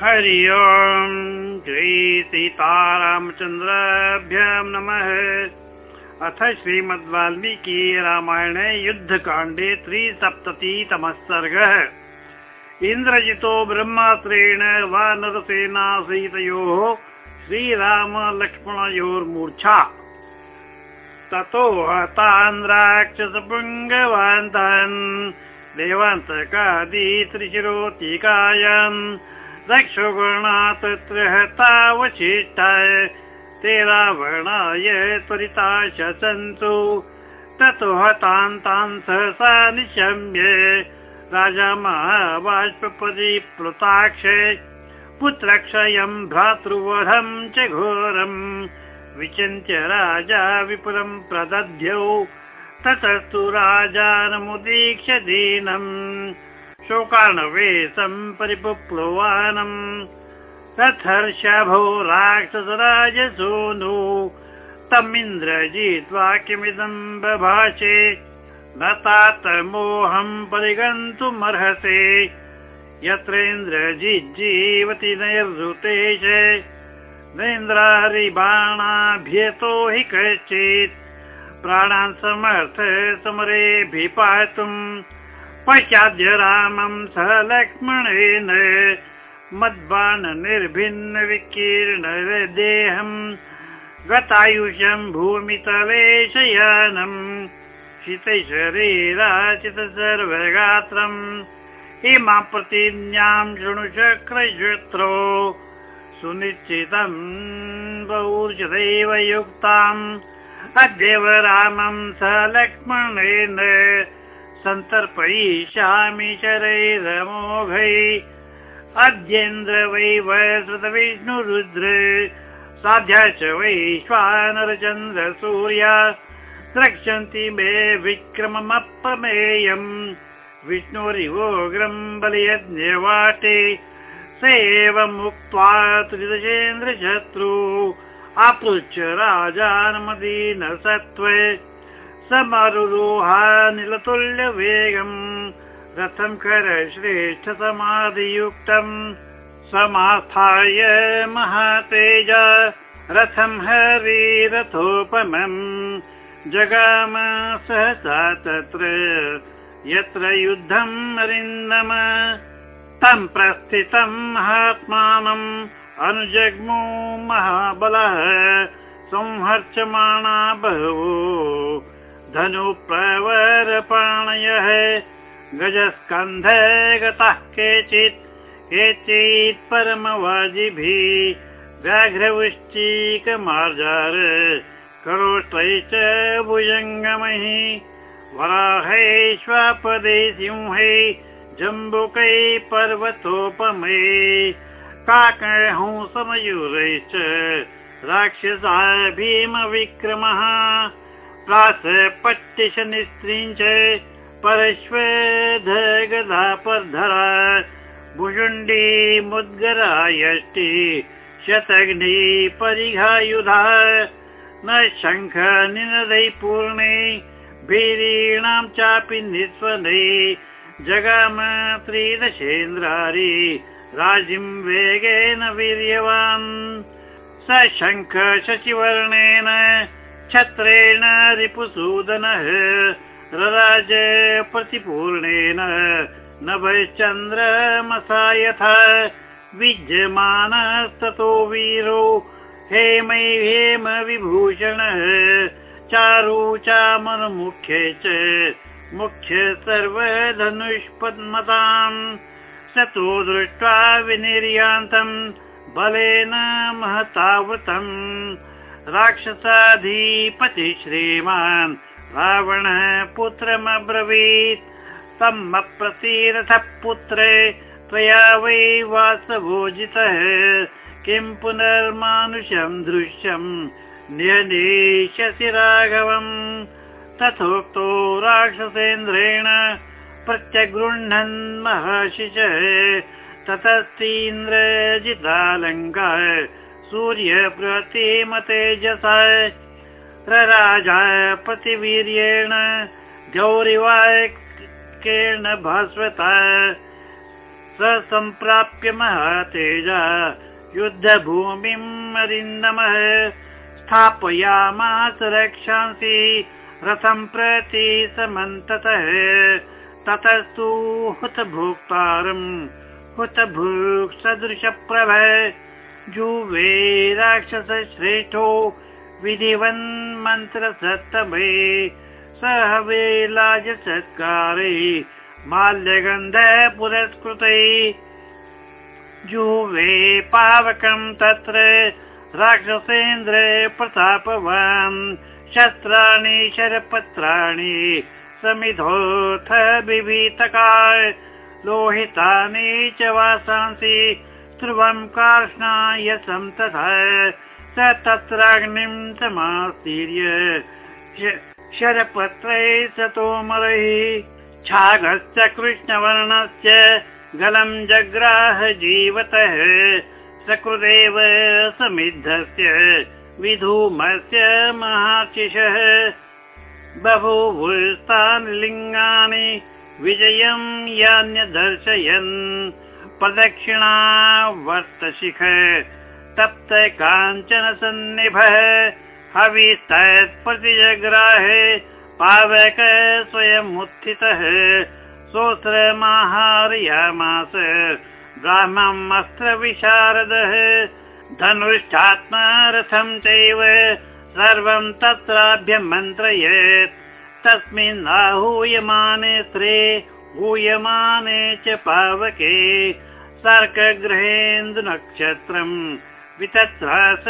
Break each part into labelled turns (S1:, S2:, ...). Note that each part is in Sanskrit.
S1: हरि ओम् श्री सीतारामचन्द्राभ्यां नमः। अथ श्रीमद्वाल्मीकि रामायणे युद्धकाण्डे त्रिसप्ततितमः सर्गः। इन्द्रजितो ब्रह्मास्त्रेण वा नरसेना सीतयोः श्रीरामलक्ष्मणयोर्मूर्च्छा ततो हतान् राक्षसपुङ्गवान्तान् देवान्तकादि त्रिशिरोतिकायान् दक्षगुणा तत्र हतावशिष्टाय ते रावणाय त्वरिता शसन्तु ततो हतान् तान् सहसा निशम्य। राजा महाबाष्पदी प्लुताक्षे। पुत्रक्षयम् भ्रातृवधम् च घोरम् विचिन्त्य राजा विपुलम् प्रदध्यौ। ततस्तु राजानमुदीक्ष्य दीनम् शोकार्णवेशम् परिपुप्लवानम् तथर्षभो राक्षसराजसूनु तमिन्द्रजित्वा किमिदम् बभाषे न तात मोहम् परिगन्तुमर्हसे। यत्रेन्द्रजिज्जीवति नैरृतेश नेन्द्रारिबाणाभ्यतो हि कश्चित्। प्राणान् समर्थ समरेऽभिपातुम् पश्चाद्य रामम् सह लक्ष्मणेन मद्बाण निर्भिन्न विकीर्ण देहम् गतायुषम् भूमितले शयानम् शरीराचित सर्वगात्रम् इमा प्रतिज्ञाम् शृणु चक्रशत्रो सुनिश्चितम् बहुर्षदैव युक्ताम् अद्यैव रामम् स लक्ष्मणेन सन्तर्पयिष्यामि शरैरमोघै। अद्येन्द्र वै श्रुतविष्णुरुद्र साध्या च वैश्वानरचन्द्र सूर्या। द्रक्ष्यन्ति मे विक्रममप्रमेयम् विष्णुरिवोग्रम् बलयज्ञवाटे स एवमुक्त्वा त्रिदशेन्द्रशत्रु। अपृच्छ राजानमदीन सत्त्वे समरुरोहानिलतुल्यवेगम् रथम् कर श्रेष्ठ समाधियुक्तम् समास्थाय महातेज। रथम् हरिरथोपमम् जगाम सहसा तत्र यत्र युद्धम् अरिन्दम तम् प्रस्थितम् महात्मानम् अनुजग्मु महाबलः संहर्षमाणा बहवो धनुप्रवरपाणयः गजस्कन्ध गतः केचित् केचित् परमवाजिभिः व्याघ्रवृश्चिकमार्जार करोष्टैश्च भुजङ्गमैः वराहैश्वापदे सिंहै जम्बुकै पर्वतोपमै काकहंसमयूरैश्च राक्षसा भीमविक्रमः प्रासपट्टिशनिस्त्रीञ्च परश्वध गदापर्धरा भुजुण्डी मुद्गरायष्टि शतग्नि परिघायुधा न शङ्ख निनदै पूर्णे भीरीणां चापि निस्वने जगाम त्रिदशेन्द्रारि राजिम् वेगेन वीर्यवान् स शङ्ख शशिवर्णेन छत्रेण रिपुसूदनः रराज प्रतिपूर्णेन नभश्चन्द्रमसायथ विद्यमानस्ततो वीरो हेमै हेम विभूषणः चारु चामनमुख्ये च मुख्य सर्वधनुष्पद्मताम्। तु दृष्ट्वा विनिर्यान्तम् बलेन महतावृतम् राक्षसाधिपति श्रीमान् रावणः पुत्रमब्रवीत् तम् अप्रतीरथः पुत्रे त्वया वै वासभोजितः किं पुनर्मानुषम् दृश्यम् न्यनेष्यसि राघवम्। तथोक्तो राक्षसेन्द्रेण प्रत्यगृह्णन् महर्षिच ततस्तीन्द्रजितालङ्का सूर्यप्रतिमतेजसा रराजा प्रतिवीर्येण, प्रतिवीर्येण, भास्वता, स सम्प्राप्य महतेज युद्धभूमिम् अरिन्दमः स्थापयामास रक्षांसि रथं प्रति समन्ततः ततस्तु हुत भोक्तारम् हुत भूक् सदृशप्रभ जुवे राक्षस श्रेष्ठो विधिवन् मन्त्र सत्तभे सह वेलाज सत्कारे माल्यगन्ध पुरस्कृते जुवे पावकम् तत्र राक्षसेन्द्र प्रतापवान् शस्त्राणि शरपत्राणि समिधोऽथ बिभीतका लोहितानि च वासांसि ध्रुवं कार्ष्णायसं तथा स तत्राग्निं समास्तीर्य। शरपत्रै सतोमरैः छागस्य कृष्णवर्णस्य गलं जग्राह जीवतः। सकृदेव समिद्धस्य विधूमस्य महाशिषः। बभूवुस्तानि लिङ्गानि विजयं यान्यदर्शयन् प्रदक्षिणावर्तशिख तप्त काञ्चन सन्निभः हविस्तत्प्रतिजग्राहे पावक स्वयमुत्थितः सोऽस्त्रमाहारयामास ब्राह्ममस्त्रविशारदः धनुष्ठात्मरथं चैव सर्वं तत्राभ्यमन्त्रयेत्। तस्मिन् आहूयमाने स्त्रे हूयमाने च पावके सर्कगृहेन्दुनक्षत्रम् वितत्रास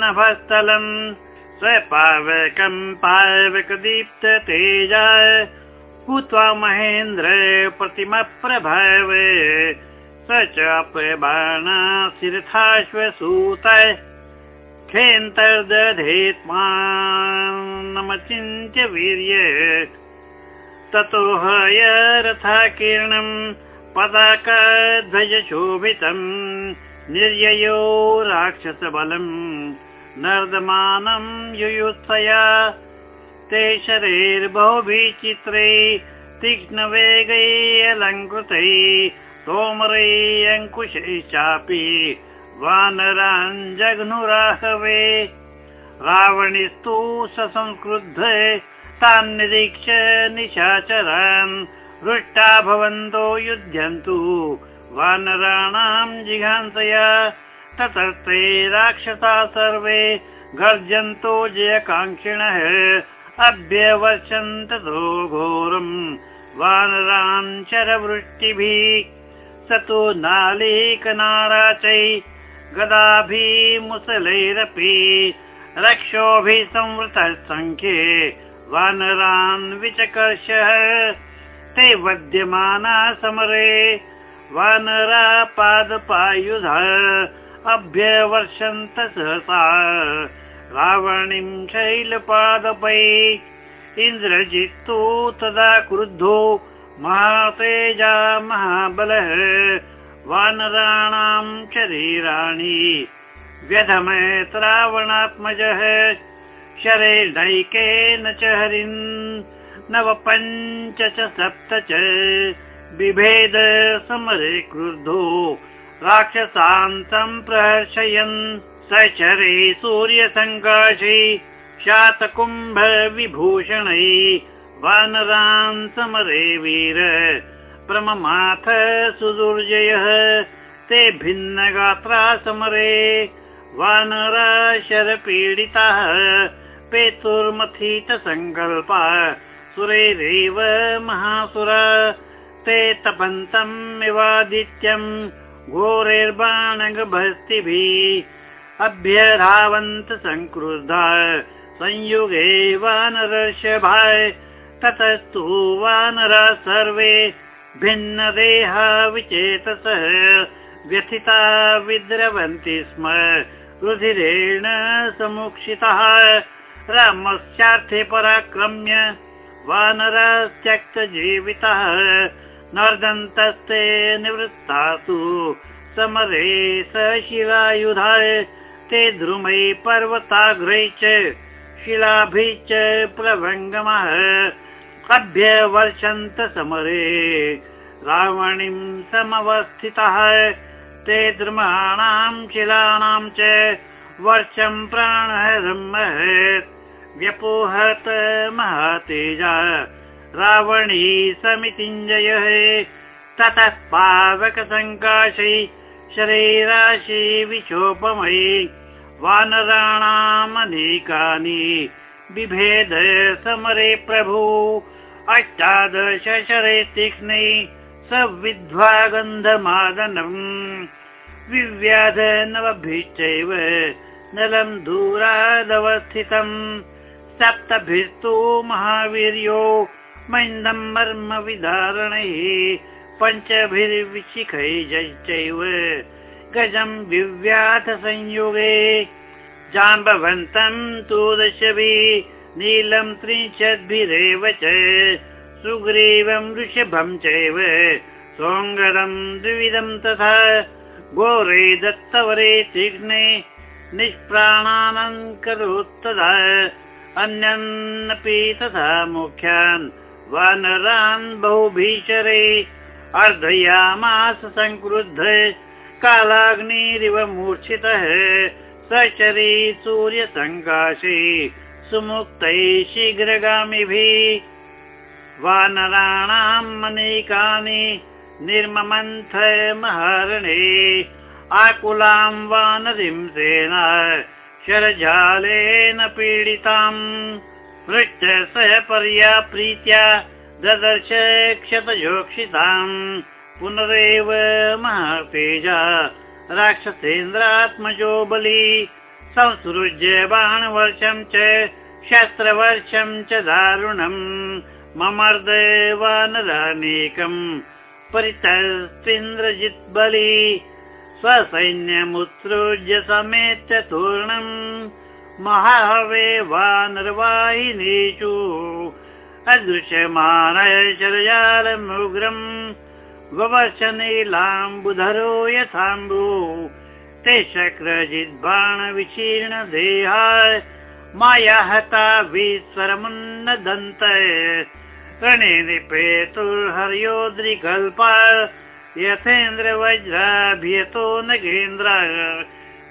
S1: नभस्थलम् स्वपावकम् पावकदीप्त तेजा भूत्वा महेन्द्र प्रतिमप्रभव स च प्रबाणाशिरथाश्वसूत खेन्तर्दधेत्मानमचिन्त्य वीर्य ततो हय रथाकीर्णम् पदाकध्वजशोभितम् निर्ययो राक्षसबलम् नर्दमानम् युयुत्सया ते शरैर्बहुभिचित्रै तीक्ष्णवेगै अलङ्कृतै तोमरै अङ्कुशैश्चापि वानरान् जघ्नुराहवे रावणिस्तु ससंक्रुद्ध तान् निरीक्ष्य निशाचरान् हृष्टा भवन्तो युध्यन्तु। वानराणाम् जिघांसया। ततस्ते राक्षसा सर्वे गर्जन्तो जयकाङ्क्षिणः। अभ्यवर्षन्त घोरम् वानरान् शरवृष्टिभिः स तु नालीकनाराचै गदाभिमुसलैरपि रक्षोभिः संवृतः सङ्ख्ये वानरान् विचकर्षः ते वद्यमाना समरे। वानरा पादपायुध अभ्यवर्षन्त सहसा। रावणीं शैलपादपै। इन्द्रजित्तु तदा क्रुद्धो महातेजा महाबलः। वानराणां शरीराणि व्यधमयत् रावणात्मजः। शरैर्नैकेन च हरिन् नव पञ्च च सप्त च बिभेद समरे क्रुद्धो राक्षसान्तं प्रहर्षयन् सचरे सूर्यसङ्काशै शातकुम्भ विभूषणै वानरान् समरे वीर प्रममाथ सुदुर्जयः ते भिन्नगात्रा समरे वानरा शरपीडिताः पेतुर्मथित सङ्कल्पा सुरैरेव महासुर। ते तपन्तम् इवादित्यम् घोरैर्बाणगभस्तिभिः। अभ्यधावन्त संक्रुद्धा संयुगे वानरर्षभाय ततस्तु वानरा सर्वे भिन्नदेहा विचेतसः। व्यथिता विद्रवन्ति स्म रुधिरेण समुक्षितः। रामस्यार्थे पराक्रम्य वानरास्त्यक्तजीवितः नर्दन्तस्ते निवृत्तासु। समरे स शिलायुधाय ते द्रुमै पर्वताग्रै च शिलाभिश्च प्रभङ्गमः। अभ्यवर्षन्त समरे रावणीं समवस्थितः। ते द्रुमाणां शिलानां च वर्षं प्राणहरमहत् व्यपोहत महतेजा। रावणी समितिञ्जयः। ततः पावकसङ्काशै शरीराशि विशोपमयि वानराणामनेकानि। बिभेद समरे प्रभु। अष्टादश शरे तीक्ष्णे स विद्ध्वा गन्धमादनम् विव्याध नवभिश्चैव नलं दूरादवस्थितम् सप्तभिस्तु महावीर्यो मैन्दं मर्म विधारणैः पञ्चभिर्विशिखैश्चैव गजं विव्याथ संयुगे जाम्बवन्तं तु दशभिः नीलं त्रिंशद्भिरेव च सुग्रीवं वृषभं चैव सोङ्गदं द्विविधं तथा घोरे दत्तवरे तीक्ष्णे निष्प्राणानङ्करोत्तदा अन्यन्नपि तथा मुख्यान् वानरान् बहुभीषरे अर्धयामास संक्रुद्ध कालाग्निरिव मूर्छितः सचरी सूर्यसङ्काशे सुमुक्तैः शीघ्रगामिभिः वानराणाम् अनेकानि निर्ममन्थ महारणे आकुलां वानरीं सेना शरजालेन पीडिताम्। पृष्ठ सह पर्या प्रीत्या ददर्श क्षतयोक्षिताम् पुनरेव महातेजा राक्षसेन्द्रात्मजो बलि। संसृज्य बाणवर्षं च शस्त्रवर्षं च दारुणम्। ममर्द वानरानेकम्। परितस्त्विन्द्रजित् बलि स्वसैन्यमुत्सृज्य समेत्य तूर्णम्। महावे वानरवाहिनीषु अदृश्यमानय शरजालमुग्रम् ववर्ष नीलाम्बुधरो यथाम्बु ते शक्रजिद्बाणविशीर्ण देहाय माया हता विस्वरमुन्नदन्त रणे निपेतुर्हर्योद्रिकल्पा यथेन्द्र वज्राभियतो नगेन्द्र।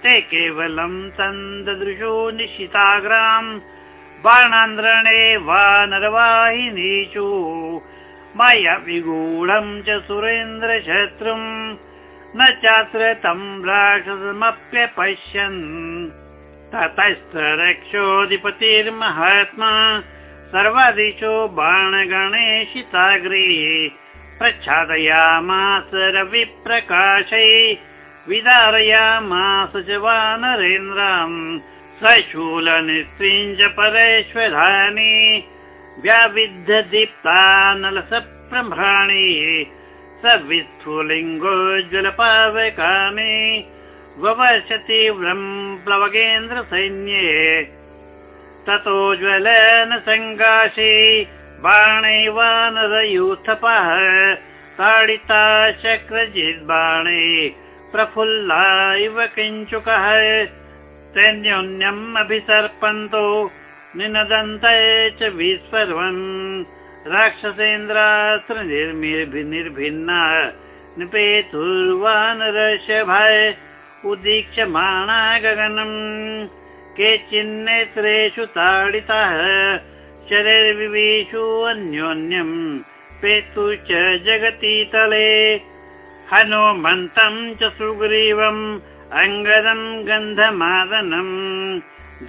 S1: ते केवलं सन्ददृशो निशिताग्राम्। बाणान्द्रणे वानरवाहिनीषु मया विगूढं च सुरेन्द्रशत्रुम्। न चात्र तं राक्षसमप्यपश्यन्। ततश्च रक्षोऽधिपतिर्महात्मा सर्वादिशो बाणगणेशिताग्रे प्रच्छादयामास रविप्रकाशै विदारयामास च वानरेन्द्रम् स्वशूलनिस्त्रिञ्च परेश्वराणि व्याविद्ध दीप्तानलसप्रभ्राणि स विस्फुलिङ्गोज्ज्वलपावकामि ववर्ष तीव्रम् प्लवगेन्द्रसैन्ये ततोज्ज्वलन सङ्गाशे बाणैवानरयूथपः ताडिता शक्रजिद्बाणे प्रफुल्ला इव किञ्चुकः सैन्योन्यम् अभिसर्पन्तो निनदन्त च विस्फर्वन् राक्षसेन्द्रास्त्र निर्भिन्ना निपेतुर्वानरशभय उदीक्षमाणा गगनम् केचिन्नेत्रेषु ताडितः शरीरविवेषु अन्योन्यम् पेतु च जगति तले हनुमन्तम् च सुग्रीवम् अङ्गदम् गन्धमादनम्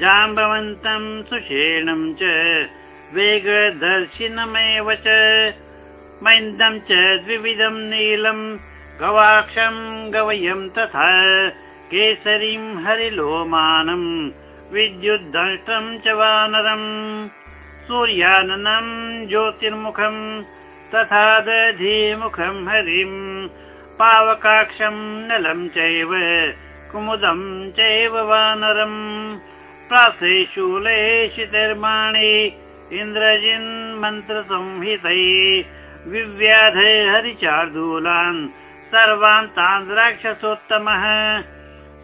S1: जाम्बवन्तम् सुषेणम् च वेगदर्शिनमेव च। मैन्दम् च द्विविधम् नीलम् गवाक्षम् गवयम् तथा केसरीम् हरिलोमानम् विद्युद्दष्टम् च वानरम् सूर्याननम् ज्योतिर्मुखम् तथा दधिमुखम् हरिम् पावकाक्षम् नलम् चैव कुमुदम् चैव वानरम् प्रासे शूलेशितर्माणि इन्द्रजिन्मन्त्रसंहितै विव्याध हरिचार्दूलान् सर्वान् तान् राक्षसोत्तमः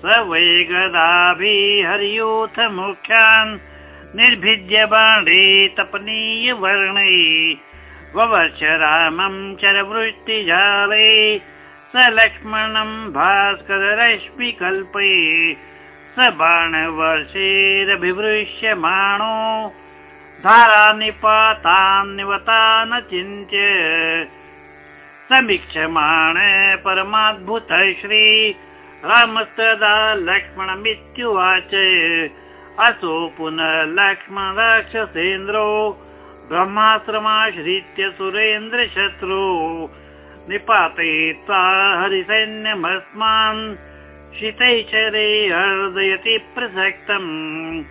S1: स वै गदाभिः हरियूथ मुख्यान् निर्भिद्य बाणे तपनीय वर्णै। ववर्ष रामं चरवृष्टिजाले स लक्ष्मणं भास्कररश्मिकल्पे स बाणवर्षेरभिवृष्यमाणो। धारानिपातान्निवतान् चिन्त्य समीक्षमाण परमाद्भुत श्री रामस्तदा लक्ष्मणमित्युवाच असो पुनः लक्ष्मण राक्षसेन्द्रो ब्रह्माश्रमाश्रित्य सुरेन्द्रशत्रु। निपातयित्वा हरिसैन्यमस्मान् शितैचरे हर्दयति प्रसक्तम्।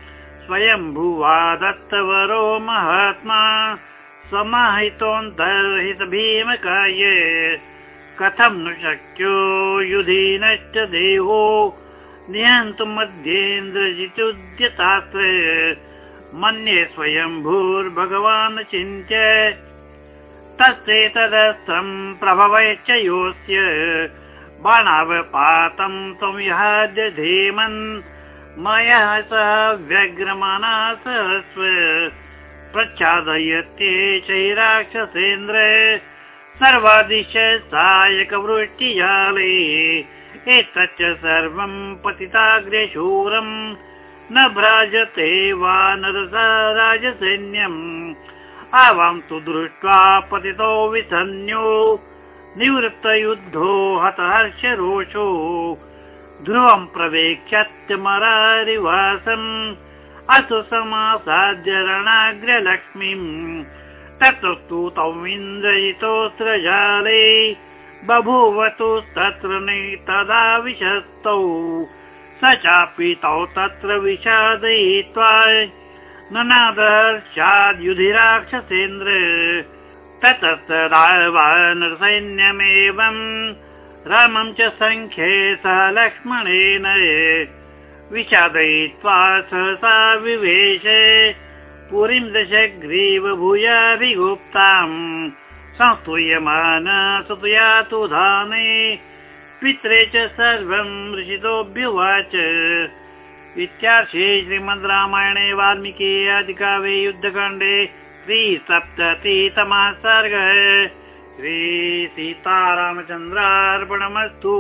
S1: स्वयम्भुवा दत्तवरो महात्मा समाहितोऽन्तर्हित भीमकाय कथं नु शक्यो युधीनश्च देहो निहन्तु मध्येन्द्रजितुद्यतात्र मन्ये स्वयम्भूर्भगवान् चिन्त्य तस्यैतदस्त्रम् प्रभवश्च योऽस्य बाणावपातं त्वमिहाद्य धीमन्। मया सह व्यग्रमाना सहस्व प्रच्छादयत्ये चैराक्षसेन्द्र सर्वादिश सायकवृष्टिजाले एतच्च सर्वं पतिताग्र्यशूरम् न भ्राजते वा नरसा राजसैन्यम्। आवां तु दृष्ट्वा पतितो विसन्यो। निवृत्तयुद्धो हतहर्ष रोषो ध्रुवं प्रवेक्षत्यमरारिवासम् असु समासाद्य रणाग्रलक्ष्मीम्। ततस्तु तौ इन्द्रयितोऽस्त्रजाले बभूवतुस्तत्र तदा विशस्तौ। स चापि तौ तत्र विषादयित्वा ननादर्शाद्युधिराक्षसेन्द्र ततस्तदावानरसैन्यमेवम् रामं च सङ्ख्ये सह लक्ष्मणेन विषादयित्वा सहसा विवेश। पुरीं दशग्रीव भूयाभिगुप्ताम् संस्तूयमान सुतयातु धाने पित्रे च सर्वं ऋषितोऽभ्युवाच। इत्यार्षे श्रीमद् रामायणे वाल्मीकि अधिकावे युद्धकाण्डे त्रिसप्ततितमः सर्गः। श्रीसीतारामचन्द्रार्पणमस्तु